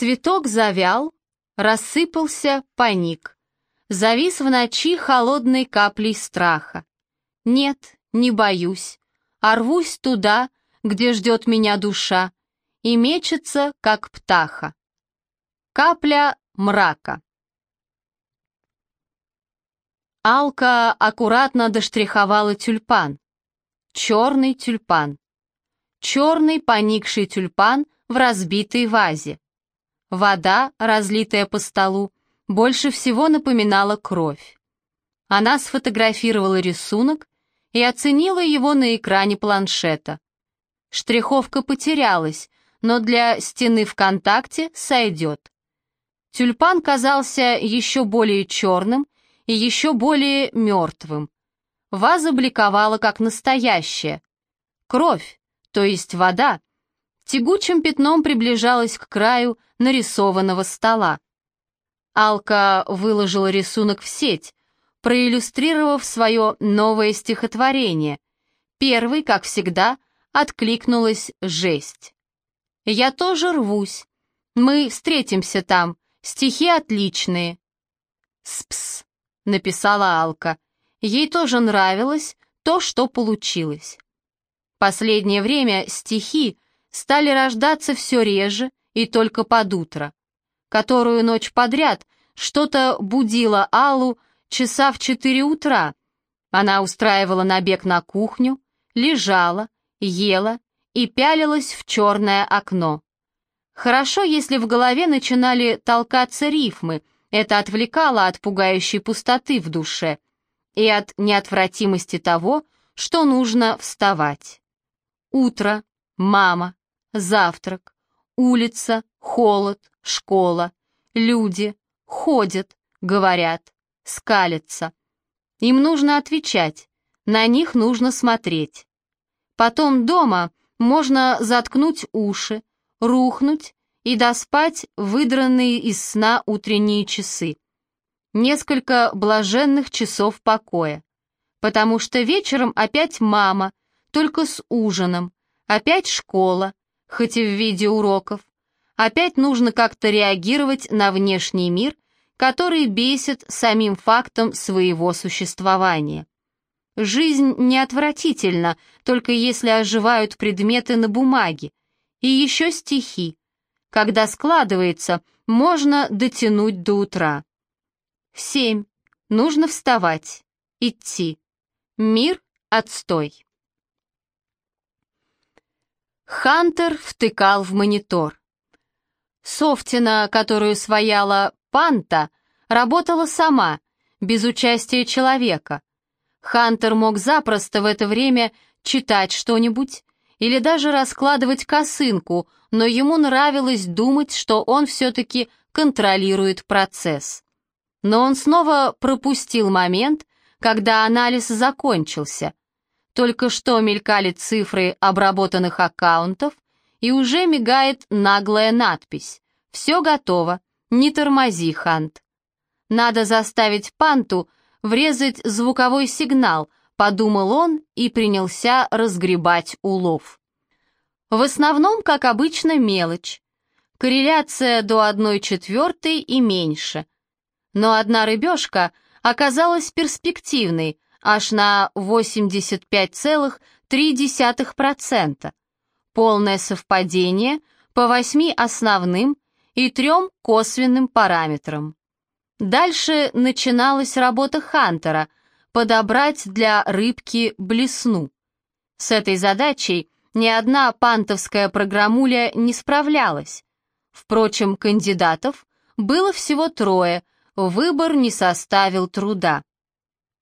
Цветок завял, рассыпался, паник. Завис в ночи холодной каплей страха. Нет, не боюсь, а рвусь туда, где ждет меня душа, и мечется, как птаха. Капля мрака. Алка аккуратно доштриховала тюльпан. Черный тюльпан. Черный поникший тюльпан в разбитой вазе. Вода, разлитая по столу, больше всего напоминала кровь. Она сфотографировала рисунок и оценила его на экране планшета. Штриховка потерялась, но для стены ВКонтакте сойдет. Тюльпан казался еще более черным и еще более мертвым. Ваза бликовала как настоящая. Кровь, то есть вода, тягучим пятном приближалась к краю нарисованного стола. Алка выложила рисунок в сеть, проиллюстрировав свое новое стихотворение. Первый, как всегда, откликнулась жесть. «Я тоже рвусь. Мы встретимся там. Стихи отличные». «Спс», — написала Алка. Ей тоже нравилось то, что получилось. Последнее время стихи стали рождаться все реже и только под утро. Которую ночь подряд что-то будило Аллу часа в четыре утра. Она устраивала набег на кухню, лежала, ела и пялилась в черное окно. Хорошо, если в голове начинали толкаться рифмы, это отвлекало от пугающей пустоты в душе и от неотвратимости того, что нужно вставать. Утро, мама, завтрак, улица, холод, школа, люди ходят, говорят, скалятся. Им нужно отвечать, на них нужно смотреть. Потом дома можно заткнуть уши, рухнуть и доспать выдранные из сна утренние часы. Несколько блаженных часов покоя. Потому что вечером опять мама, только с ужином, опять школа, хоть и в виде уроков. Опять нужно как-то реагировать на внешний мир, который бесит самим фактом своего существования. Жизнь не отвратительна, только если оживают предметы на бумаге. И еще стихи. Когда складывается, можно дотянуть до утра. В семь. Нужно вставать. Идти. Мир — отстой. Хантер втыкал в монитор. Софтина, которую свояла Панта, работала сама, без участия человека. Хантер мог запросто в это время читать что-нибудь или даже раскладывать косынку, но ему нравилось думать, что он все-таки контролирует процесс. Но он снова пропустил момент, когда анализ закончился, только что мелькали цифры обработанных аккаунтов, и уже мигает наглая надпись «Все готово, не тормози, Хант». Надо заставить Панту врезать звуковой сигнал, подумал он и принялся разгребать улов. В основном, как обычно, мелочь. Корреляция до одной четвертой и меньше. Но одна рыбешка оказалась перспективной – аж на 85,3%. Полное совпадение по восьми основным и трем косвенным параметрам. Дальше начиналась работа Хантера — подобрать для рыбки блесну. С этой задачей ни одна пантовская программуля не справлялась. Впрочем, кандидатов было всего трое, выбор не составил труда.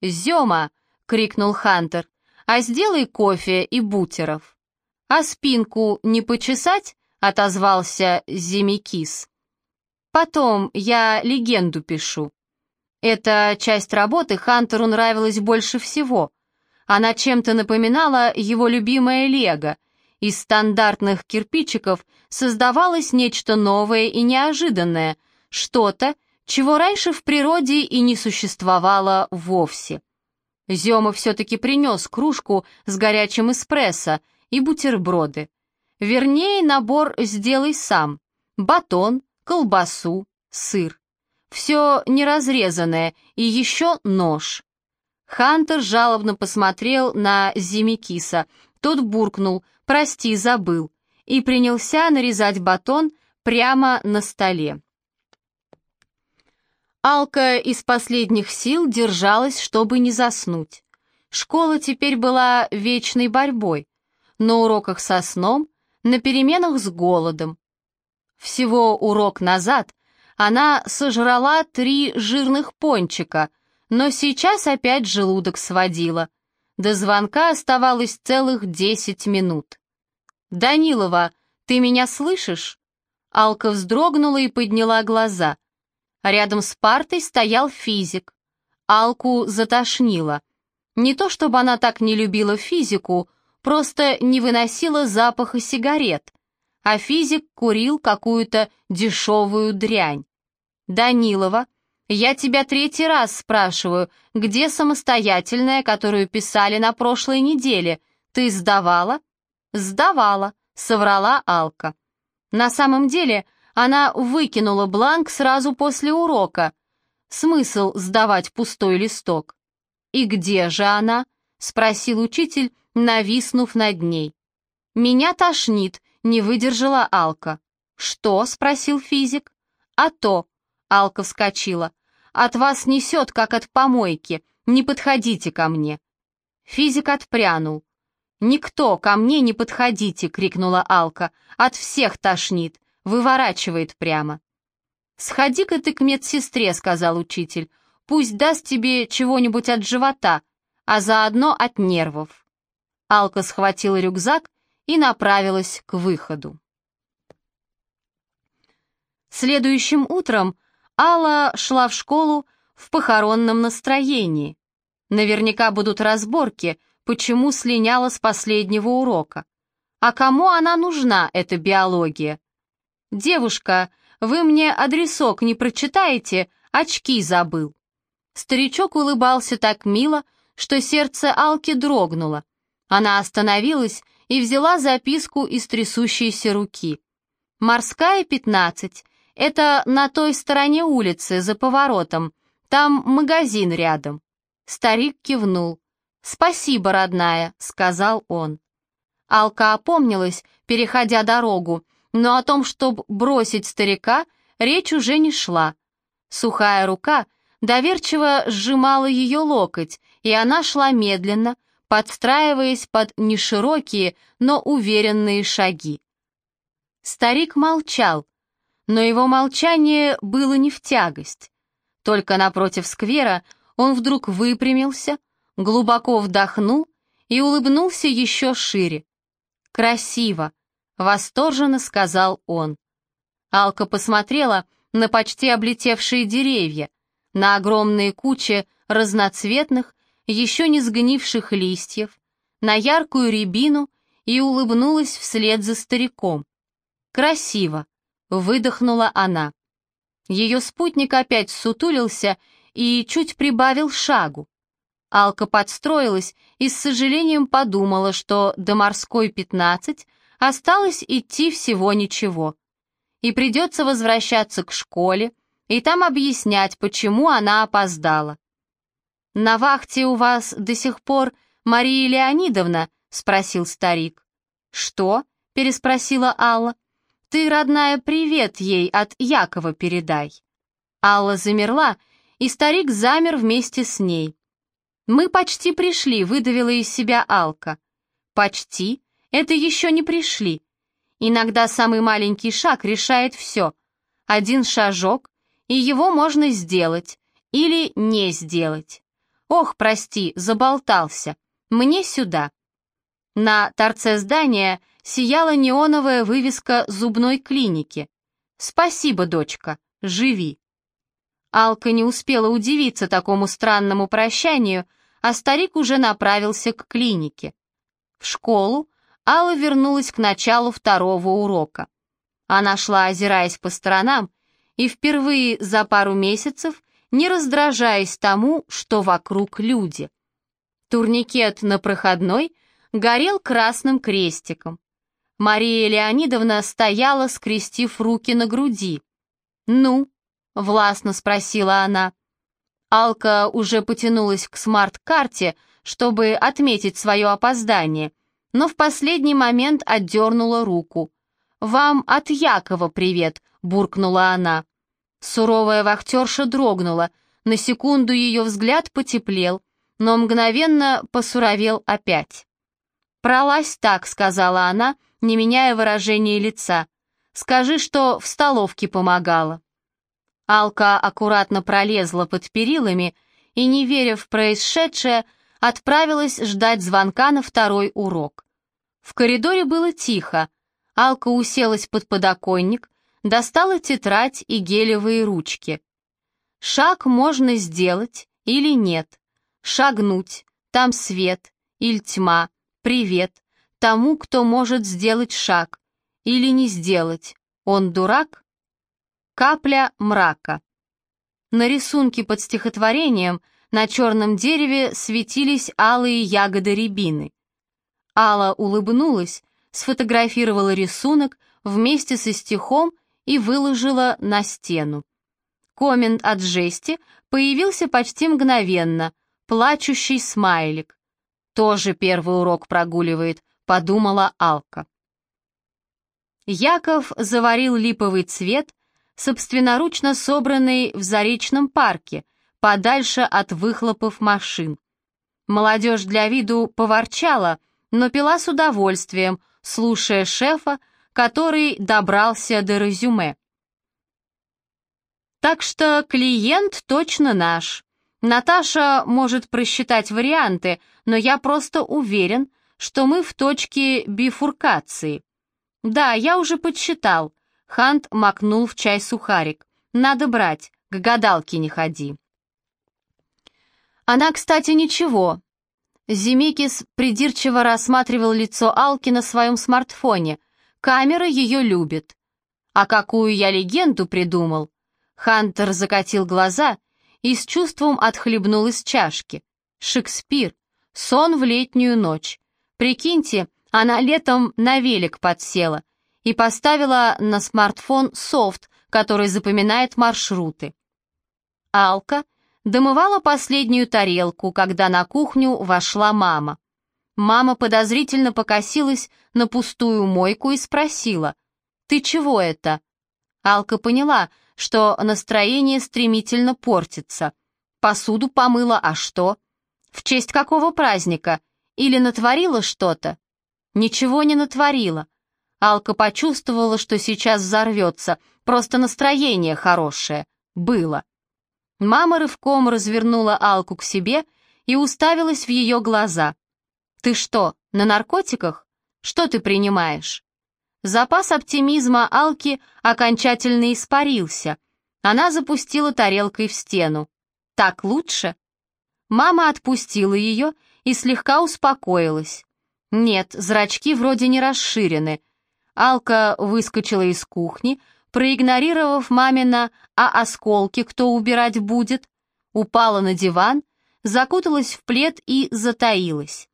«Зема!» — крикнул Хантер. «А сделай кофе и бутеров». «А спинку не почесать?» — отозвался Зимикис. «Потом я легенду пишу». Эта часть работы Хантеру нравилась больше всего. Она чем-то напоминала его любимое лего. Из стандартных кирпичиков создавалось нечто новое и неожиданное, что-то, чего раньше в природе и не существовало вовсе. Зема все-таки принес кружку с горячим эспрессо и бутерброды. Вернее, набор «сделай сам». Батон, колбасу, сыр. Все неразрезанное и еще нож. Хантер жалобно посмотрел на Зимикиса. Тот буркнул «Прости, забыл» и принялся нарезать батон прямо на столе. Алка из последних сил держалась, чтобы не заснуть. Школа теперь была вечной борьбой. На уроках со сном, на переменах с голодом. Всего урок назад она сожрала три жирных пончика, но сейчас опять желудок сводила. До звонка оставалось целых десять минут. «Данилова, ты меня слышишь?» Алка вздрогнула и подняла глаза. Рядом с партой стоял физик. Алку затошнило. Не то чтобы она так не любила физику, просто не выносила запаха сигарет, а физик курил какую-то дешевую дрянь. «Данилова, я тебя третий раз спрашиваю, где самостоятельная, которую писали на прошлой неделе? Ты сдавала?» «Сдавала», — соврала Алка. На самом деле она выкинула бланк сразу после урока. Смысл сдавать пустой листок. «И где же она?» — спросил учитель, нависнув над ней. «Меня тошнит», — не выдержала Алка. «Что?» — спросил физик. «А то», — Алка вскочила. «От вас несет, как от помойки. Не подходите ко мне». Физик отпрянул. «Никто, ко мне не подходите!» — крикнула Алка. «От всех тошнит! Выворачивает прямо!» «Сходи-ка ты к медсестре», — сказал учитель. «Пусть даст тебе чего-нибудь от живота, а заодно от нервов». Алка схватила рюкзак и направилась к выходу. Следующим утром Алла шла в школу в похоронном настроении. Наверняка будут разборки, почему слиняла с последнего урока. А кому она нужна, эта биология? «Девушка, вы мне адресок не прочитаете? Очки забыл». Старичок улыбался так мило, что сердце Алки дрогнуло. Она остановилась и взяла записку из трясущейся руки. «Морская, 15. Это на той стороне улицы, за поворотом. Там магазин рядом». Старик кивнул. «Спасибо, родная», — сказал он. Алка опомнилась, переходя дорогу, но о том, чтобы бросить старика, речь уже не шла. Сухая рука доверчиво сжимала ее локоть, и она шла медленно, подстраиваясь под неширокие, но уверенные шаги. Старик молчал, но его молчание было не в тягость. Только напротив сквера он вдруг выпрямился, глубоко вдохнул и улыбнулся еще шире. «Красиво!» — восторженно сказал он. Алка посмотрела на почти облетевшие деревья, на огромные кучи разноцветных, еще не сгнивших листьев, на яркую рябину и улыбнулась вслед за стариком. «Красиво!» — выдохнула она. Ее спутник опять сутулился и чуть прибавил шагу. Алка подстроилась и с сожалением подумала, что до морской 15 осталось идти всего ничего. И придется возвращаться к школе, и там объяснять, почему она опоздала. «На вахте у вас до сих пор Мария Леонидовна?» — спросил старик. «Что?» — переспросила Алла. «Ты, родная, привет ей от Якова передай». Алла замерла, и старик замер вместе с ней. «Мы почти пришли», — выдавила из себя Алка. «Почти? Это еще не пришли. Иногда самый маленький шаг решает все. Один шажок, и его можно сделать или не сделать. Ох, прости, заболтался. Мне сюда». На торце здания сияла неоновая вывеска зубной клиники. «Спасибо, дочка, живи». Алка не успела удивиться такому странному прощанию, а старик уже направился к клинике. В школу Алла вернулась к началу второго урока. Она шла, озираясь по сторонам, и впервые за пару месяцев не раздражаясь тому, что вокруг люди. Турникет на проходной горел красным крестиком. Мария Леонидовна стояла, скрестив руки на груди. «Ну?» — властно спросила она. Алка уже потянулась к смарт-карте, чтобы отметить свое опоздание, но в последний момент отдернула руку. «Вам от Якова привет», — буркнула она. Суровая вахтерша дрогнула, на секунду ее взгляд потеплел, но мгновенно посуровел опять. «Пролазь так», — сказала она, не меняя выражения лица. «Скажи, что в столовке помогала». Алка аккуратно пролезла под перилами и, не веря в происшедшее, отправилась ждать звонка на второй урок. В коридоре было тихо. Алка уселась под подоконник, достала тетрадь и гелевые ручки. Шаг можно сделать или нет. Шагнуть, там свет или тьма, привет, тому, кто может сделать шаг, или не сделать. Он дурак? Капля мрака. На рисунке под стихотворением на черном дереве светились алые ягоды рябины. Алла улыбнулась, сфотографировала рисунок вместе со стихом и выложила на стену. Коммент от жести появился почти мгновенно, плачущий смайлик. Тоже первый урок прогуливает, подумала Алка. Яков заварил липовый цвет, собственноручно собранный в Заречном парке, подальше от выхлопов машин. Молодежь для виду поворчала, но пила с удовольствием, слушая шефа, который добрался до резюме. Так что клиент точно наш. Наташа может просчитать варианты, но я просто уверен, что мы в точке бифуркации. Да, я уже подсчитал, Хант макнул в чай сухарик. «Надо брать, к гадалке не ходи». Она, кстати, ничего. Зимикис придирчиво рассматривал лицо Алки на своем смартфоне. Камера ее любит. А какую я легенду придумал? Хантер закатил глаза и с чувством отхлебнул из чашки. Шекспир. Сон в летнюю ночь. Прикиньте, она летом на велик подсела и поставила на смартфон софт, который запоминает маршруты. Алка домывала последнюю тарелку, когда на кухню вошла мама. Мама подозрительно покосилась на пустую мойку и спросила, «Ты чего это?» Алка поняла, что настроение стремительно портится. Посуду помыла, а что? В честь какого праздника? Или натворила что-то? Ничего не натворила. Алка почувствовала, что сейчас взорвется, просто настроение хорошее. Было. Мама рывком развернула Алку к себе и уставилась в ее глаза. «Ты что, на наркотиках? Что ты принимаешь?» Запас оптимизма Алки окончательно испарился. Она запустила тарелкой в стену. «Так лучше?» Мама отпустила ее и слегка успокоилась. Нет, зрачки вроде не расширены, Алка выскочила из кухни, проигнорировав мамина «а осколки кто убирать будет?», упала на диван, закуталась в плед и затаилась.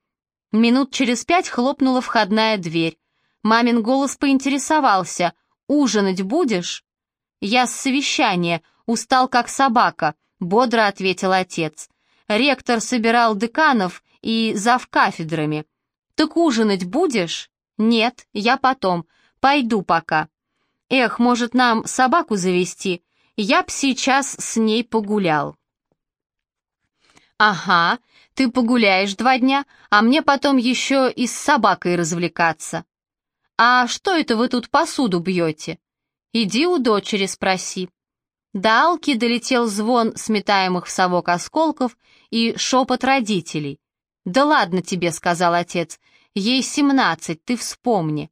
Минут через пять хлопнула входная дверь. Мамин голос поинтересовался «Ужинать будешь?» «Я с совещания, устал как собака», — бодро ответил отец. «Ректор собирал деканов и зав кафедрами. Так ужинать будешь?» «Нет, я потом. Пойду пока. Эх, может, нам собаку завести? Я б сейчас с ней погулял». «Ага, ты погуляешь два дня, а мне потом еще и с собакой развлекаться». «А что это вы тут посуду бьете?» «Иди у дочери спроси». До Алки долетел звон сметаемых в совок осколков и шепот родителей. «Да ладно тебе», — сказал отец, Ей семнадцать, ты вспомни.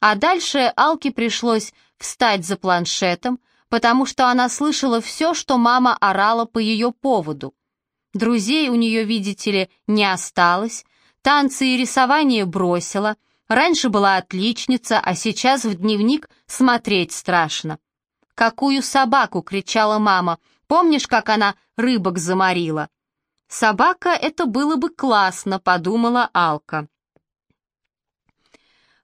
А дальше Алке пришлось встать за планшетом, потому что она слышала все, что мама орала по ее поводу. Друзей у нее, видите ли, не осталось, танцы и рисование бросила, раньше была отличница, а сейчас в дневник смотреть страшно. «Какую собаку?» — кричала мама. «Помнишь, как она рыбок заморила?» «Собака — это было бы классно», — подумала Алка.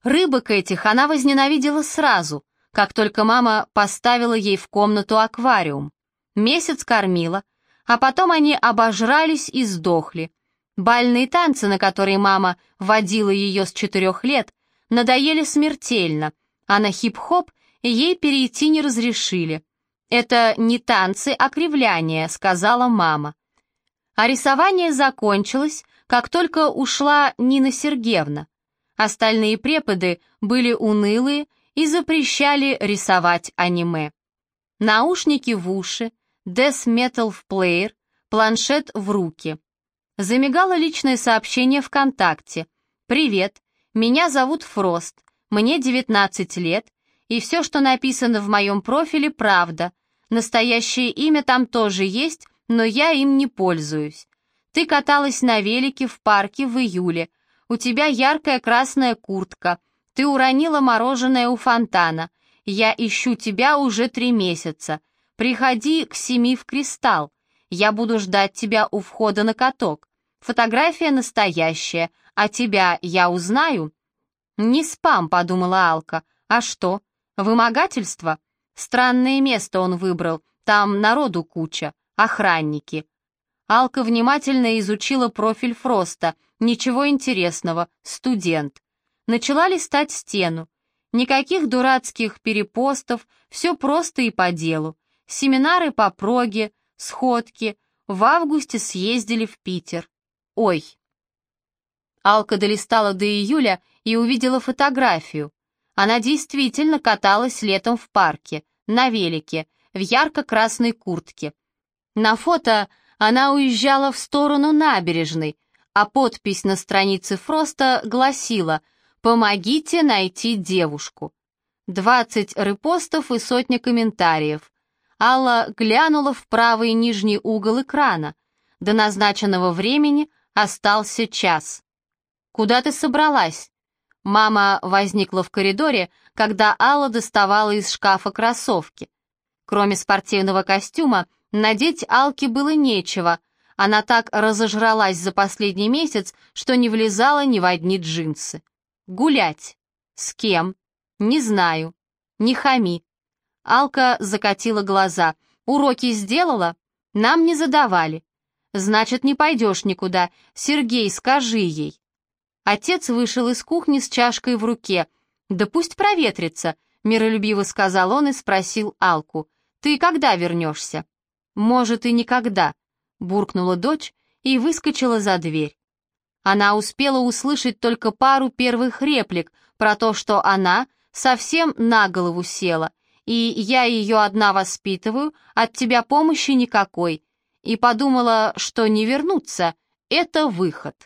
Рыбок этих она возненавидела сразу, как только мама поставила ей в комнату аквариум. Месяц кормила, а потом они обожрались и сдохли. Бальные танцы, на которые мама водила ее с четырех лет, надоели смертельно, а на хип-хоп ей перейти не разрешили. «Это не танцы, а кривляние», — сказала мама. А рисование закончилось, как только ушла Нина Сергеевна. Остальные преподы были унылые и запрещали рисовать аниме. Наушники в уши, Death Metal в плеер, планшет в руки. Замигало личное сообщение ВКонтакте. «Привет, меня зовут Фрост, мне 19 лет, и все, что написано в моем профиле, правда. Настоящее имя там тоже есть, но я им не пользуюсь. Ты каталась на велике в парке в июле, у тебя яркая красная куртка, ты уронила мороженое у фонтана. Я ищу тебя уже три месяца. Приходи к семи в кристалл. Я буду ждать тебя у входа на каток. Фотография настоящая, а тебя я узнаю?» «Не спам», — подумала Алка. «А что? Вымогательство? Странное место он выбрал, там народу куча, охранники». Алка внимательно изучила профиль Фроста. Ничего интересного, студент начала листать стену. Никаких дурацких перепостов, все просто и по делу. Семинары по проге, сходки. В августе съездили в Питер. Ой. Алка долистала до июля и увидела фотографию. Она действительно каталась летом в парке, на велике, в ярко-красной куртке. На фото она уезжала в сторону набережной, а подпись на странице Фроста гласила — «Помогите найти девушку». Двадцать репостов и сотня комментариев. Алла глянула в правый нижний угол экрана. До назначенного времени остался час. «Куда ты собралась?» Мама возникла в коридоре, когда Алла доставала из шкафа кроссовки. Кроме спортивного костюма, надеть Алке было нечего. Она так разожралась за последний месяц, что не влезала ни в одни джинсы. «Гулять». «С кем?» «Не знаю». «Не хами». Алка закатила глаза. «Уроки сделала?» «Нам не задавали». «Значит, не пойдешь никуда. Сергей, скажи ей». Отец вышел из кухни с чашкой в руке. «Да пусть проветрится», — миролюбиво сказал он и спросил Алку. «Ты когда вернешься?» «Может, и никогда», — буркнула дочь и выскочила за дверь. Она успела услышать только пару первых реплик про то, что она совсем на голову села, и я ее одна воспитываю, от тебя помощи никакой, и подумала, что не вернуться — это выход.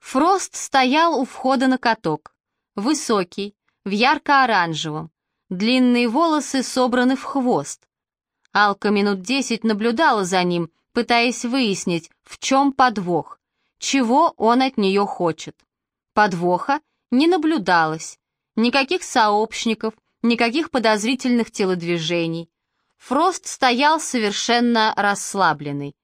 Фрост стоял у входа на каток. Высокий, в ярко-оранжевом. Длинные волосы собраны в хвост. Алка минут десять наблюдала за ним, пытаясь выяснить, в чем подвох, чего он от нее хочет. Подвоха не наблюдалось, никаких сообщников, никаких подозрительных телодвижений. Фрост стоял совершенно расслабленный.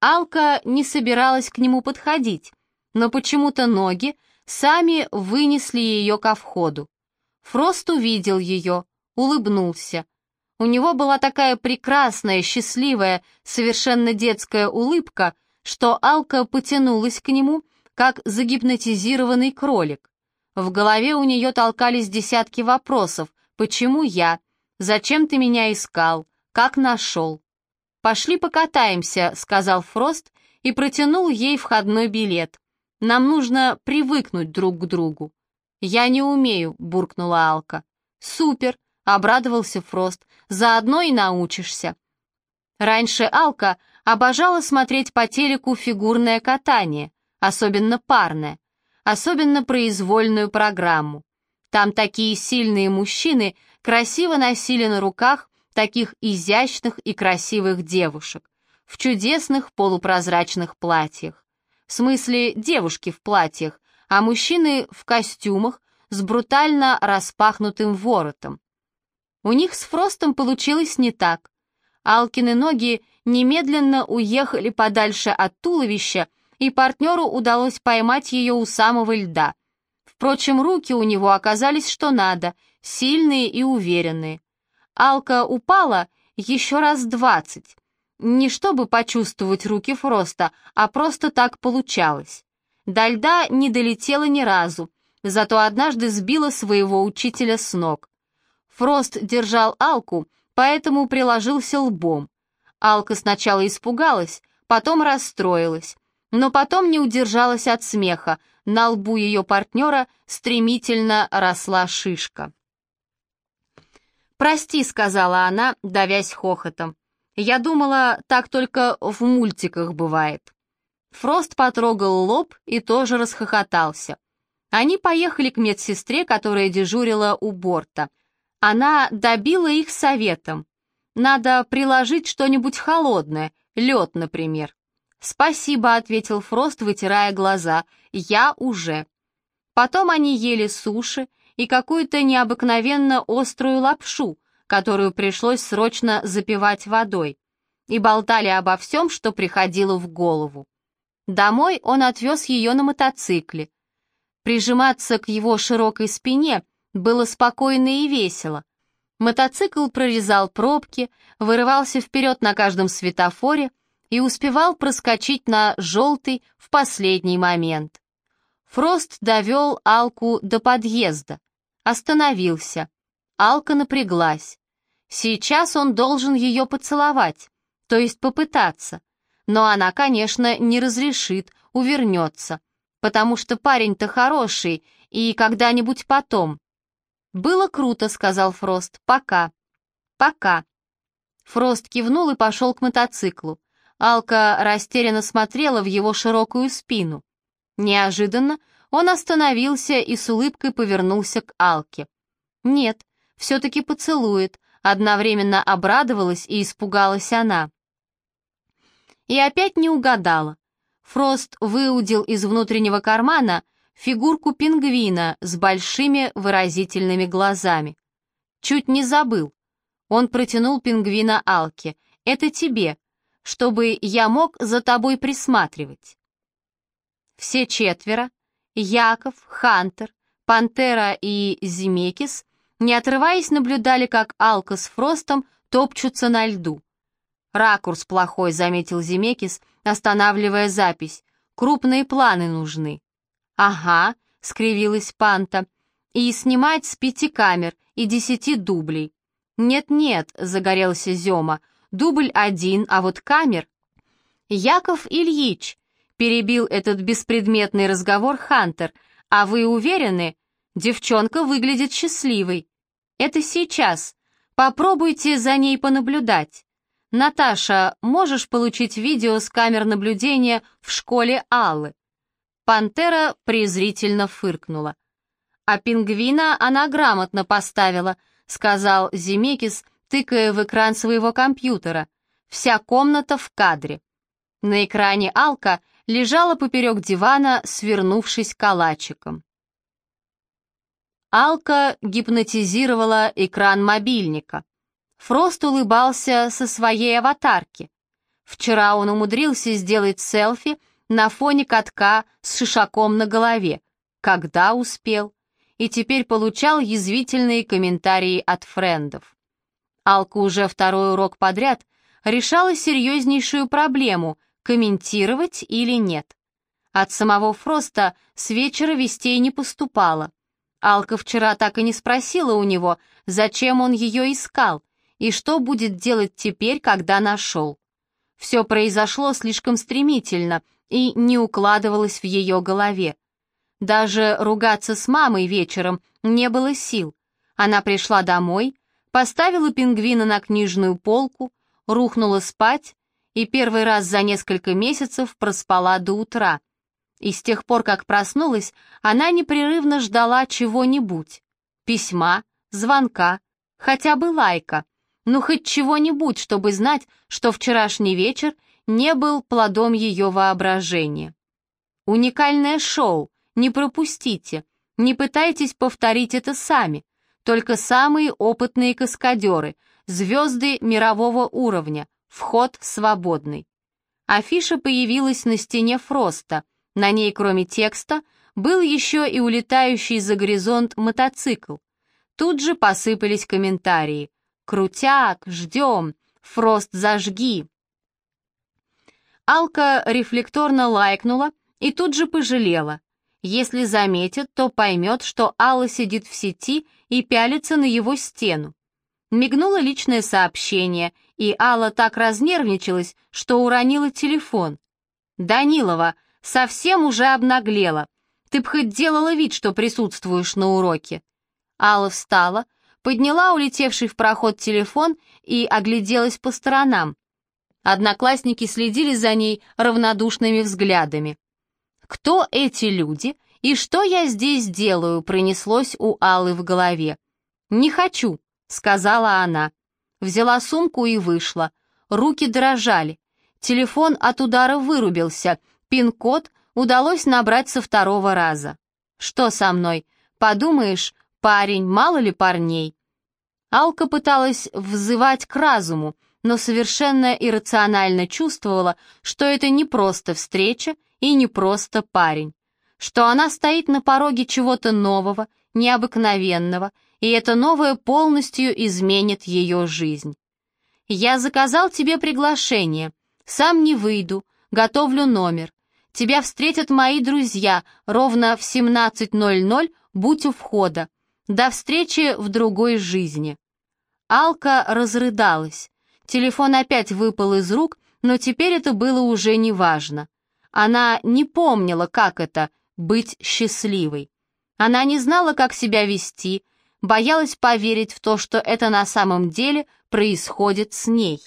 Алка не собиралась к нему подходить, но почему-то ноги сами вынесли ее ко входу. Фрост увидел ее, улыбнулся. У него была такая прекрасная, счастливая, совершенно детская улыбка, что Алка потянулась к нему, как загипнотизированный кролик. В голове у нее толкались десятки вопросов. «Почему я? Зачем ты меня искал? Как нашел?» «Пошли покатаемся», — сказал Фрост и протянул ей входной билет. «Нам нужно привыкнуть друг к другу». «Я не умею», — буркнула Алка. «Супер», обрадовался Фрост. «Заодно и научишься». Раньше Алка обожала смотреть по телеку фигурное катание, особенно парное, особенно произвольную программу. Там такие сильные мужчины красиво носили на руках таких изящных и красивых девушек в чудесных полупрозрачных платьях. В смысле, девушки в платьях, а мужчины в костюмах с брутально распахнутым воротом. У них с Фростом получилось не так. Алкины ноги немедленно уехали подальше от туловища, и партнеру удалось поймать ее у самого льда. Впрочем, руки у него оказались что надо, сильные и уверенные. Алка упала еще раз двадцать. Не чтобы почувствовать руки Фроста, а просто так получалось. До льда не долетела ни разу, зато однажды сбила своего учителя с ног. Фрост держал Алку, поэтому приложился лбом. Алка сначала испугалась, потом расстроилась, но потом не удержалась от смеха, на лбу ее партнера стремительно росла шишка. «Прости», — сказала она, давясь хохотом. «Я думала, так только в мультиках бывает». Фрост потрогал лоб и тоже расхохотался. Они поехали к медсестре, которая дежурила у борта. Она добила их советом. Надо приложить что-нибудь холодное, лед, например. «Спасибо», — ответил Фрост, вытирая глаза, — «я уже». Потом они ели суши и какую-то необыкновенно острую лапшу, которую пришлось срочно запивать водой, и болтали обо всем, что приходило в голову. Домой он отвез ее на мотоцикле. Прижиматься к его широкой спине было спокойно и весело. Мотоцикл прорезал пробки, вырывался вперед на каждом светофоре и успевал проскочить на желтый в последний момент. Фрост довел Алку до подъезда, остановился. Алка напряглась. Сейчас он должен ее поцеловать, то есть попытаться. Но она, конечно, не разрешит, увернется, потому что парень-то хороший, и когда-нибудь потом. «Было круто», — сказал Фрост, — «пока». «Пока». Фрост кивнул и пошел к мотоциклу. Алка растерянно смотрела в его широкую спину. Неожиданно он остановился и с улыбкой повернулся к Алке. «Нет, все-таки поцелует», — одновременно обрадовалась и испугалась она. И опять не угадала. Фрост выудил из внутреннего кармана фигурку пингвина с большими выразительными глазами. Чуть не забыл. Он протянул пингвина Алке. «Это тебе, чтобы я мог за тобой присматривать». Все четверо, Яков, Хантер, Пантера и Зимекис, не отрываясь, наблюдали, как Алка с Фростом топчутся на льду. «Ракурс плохой», — заметил Зимекис, останавливая запись. «Крупные планы нужны». «Ага», — скривилась Панта, — «и снимать с пяти камер и десяти дублей». «Нет-нет», — загорелся Зема, — «дубль один, а вот камер...» «Яков Ильич», — перебил этот беспредметный разговор Хантер, «а вы уверены? Девчонка выглядит счастливой». «Это сейчас. Попробуйте за ней понаблюдать». «Наташа, можешь получить видео с камер наблюдения в школе Аллы?» Пантера презрительно фыркнула. «А пингвина она грамотно поставила», — сказал Зимекис, тыкая в экран своего компьютера. «Вся комната в кадре». На экране Алка лежала поперек дивана, свернувшись калачиком. Алка гипнотизировала экран мобильника. Фрост улыбался со своей аватарки. Вчера он умудрился сделать селфи на фоне катка с шишаком на голове. Когда успел? И теперь получал язвительные комментарии от френдов. Алка уже второй урок подряд решала серьезнейшую проблему — комментировать или нет. От самого Фроста с вечера вестей не поступало. Алка вчера так и не спросила у него, зачем он ее искал, и что будет делать теперь, когда нашел. Все произошло слишком стремительно и не укладывалось в ее голове. Даже ругаться с мамой вечером не было сил. Она пришла домой, поставила пингвина на книжную полку, рухнула спать и первый раз за несколько месяцев проспала до утра. И с тех пор, как проснулась, она непрерывно ждала чего-нибудь. Письма, звонка, хотя бы лайка — ну, хоть чего-нибудь, чтобы знать, что вчерашний вечер не был плодом ее воображения. Уникальное шоу, не пропустите, не пытайтесь повторить это сами, только самые опытные каскадеры, звезды мирового уровня, вход свободный. Афиша появилась на стене Фроста, на ней, кроме текста, Был еще и улетающий за горизонт мотоцикл. Тут же посыпались комментарии. «Крутяк, ждем! Фрост зажги!» Алка рефлекторно лайкнула и тут же пожалела. Если заметит, то поймет, что Алла сидит в сети и пялится на его стену. Мигнуло личное сообщение, и Алла так разнервничалась, что уронила телефон. «Данилова, совсем уже обнаглела. Ты б хоть делала вид, что присутствуешь на уроке». Алла встала, подняла улетевший в проход телефон и огляделась по сторонам. Одноклассники следили за ней равнодушными взглядами. «Кто эти люди и что я здесь делаю?» пронеслось у Аллы в голове. «Не хочу», — сказала она. Взяла сумку и вышла. Руки дрожали. Телефон от удара вырубился. Пин-код удалось набрать со второго раза. «Что со мной? Подумаешь, парень, мало ли парней?» Алка пыталась взывать к разуму, но совершенно иррационально чувствовала, что это не просто встреча и не просто парень, что она стоит на пороге чего-то нового, необыкновенного, и это новое полностью изменит ее жизнь. «Я заказал тебе приглашение. Сам не выйду, готовлю номер. Тебя встретят мои друзья ровно в 17.00, будь у входа. До встречи в другой жизни». Алка разрыдалась. Телефон опять выпал из рук, но теперь это было уже неважно. Она не помнила, как это — быть счастливой. Она не знала, как себя вести, боялась поверить в то, что это на самом деле происходит с ней.